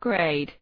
grade.